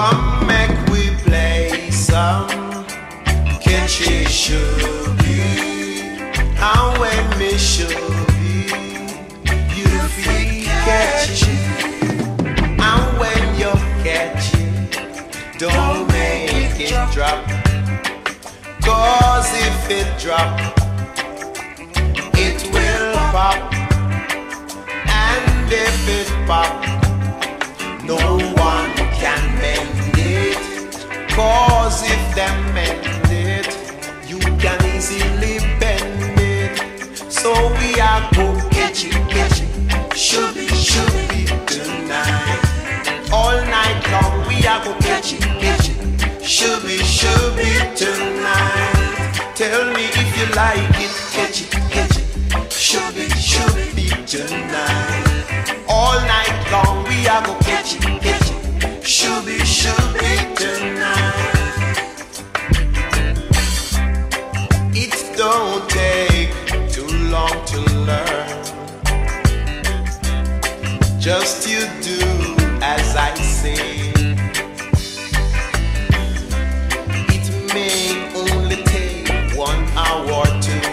Come make we play some And when me Shubi You feel catchy. And when you're Don't make it if it drop It will pop. And if it pop No one can mend it. Cause if them mend it, you can easily bend it. So we are go catch it, catch it. Should be, should be tonight. All night long we are go catch it, catch it. Should be, should be tonight. Tell me if you like it, catch it, catch it. Should be, should be tonight. Do as I say. It may only take one hour or two.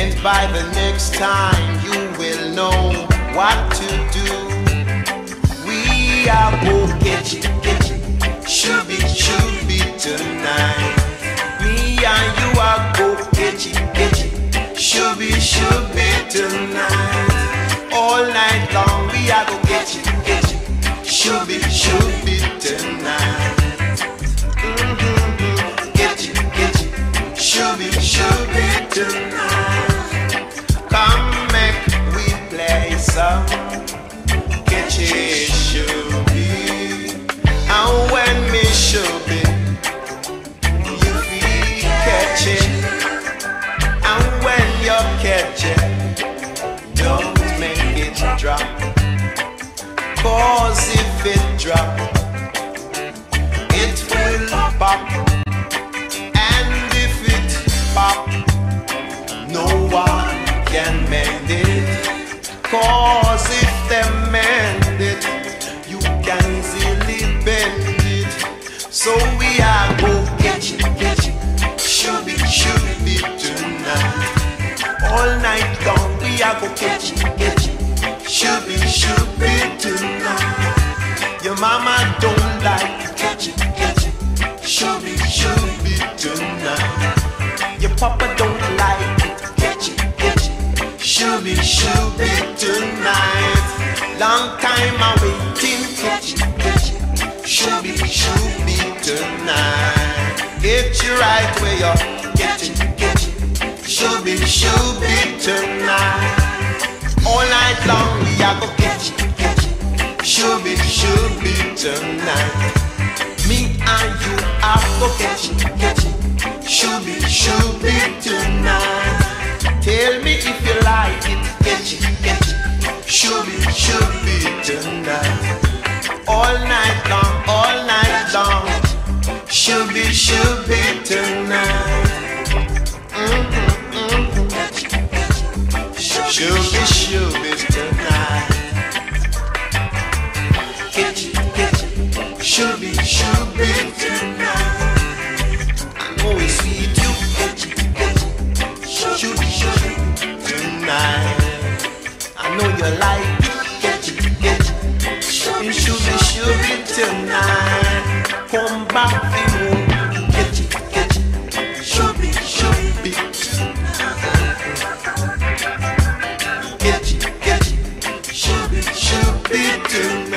And by the next time you will know what to do. We are both catchy, catchy. Are go. Should be, should be tonight. Catchy. Should be, should be tonight. Come make we play some be. And when me be, you feel catchy. And when you catch it drop, it will pop. And if it pop, no one can mend it. Cause if they mend it, you can easily bend it. So we are go catch it, catch it. Should be, should be tonight. All night long we are go catch it. Should be, tonight. Long time I waiting, catch it, catch it. Should be, should be tonight. Get you right where you're getting, get it. Should be, should be tonight. All night long we are go catch it, catch it. Should be, should be tonight. Me and you are go catch it, catch it. Should be, should be tonight. Tell me if you like it, get you, get you. Should be, tonight. All night long, all night long. Should be, tonight. Mm-hmm, mm-hmm. Should be, be. come back feeling. Get you, get you, show me, show me. Get you, get you, show me, show me to me.